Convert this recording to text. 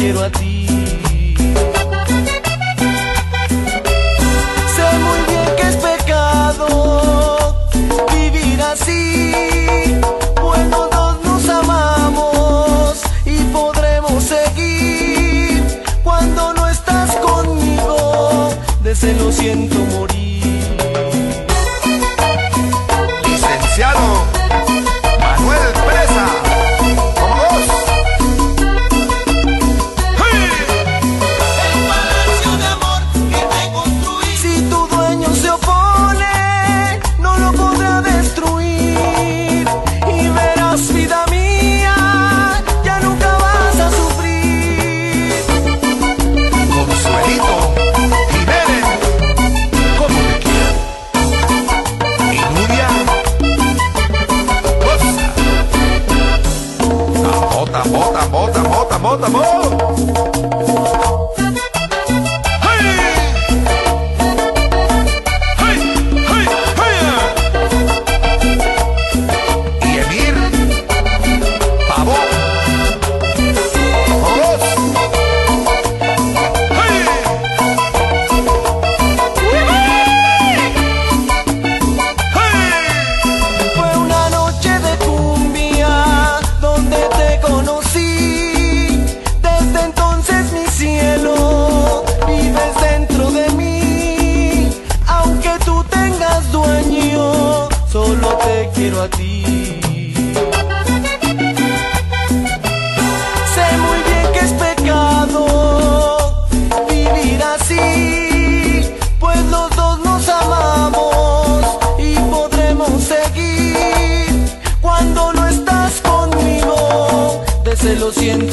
quiero a ti. Sé muy bien que es pecado vivir así. Pues bueno, dos nos amamos y podremos seguir. Cuando no estás conmigo, de lo siento morir. bom, tá bom? a ti. Sé muy bien que es pecado vivir así, pues los dos nos amamos y podremos seguir cuando no estás conmigo. Desde lo siento.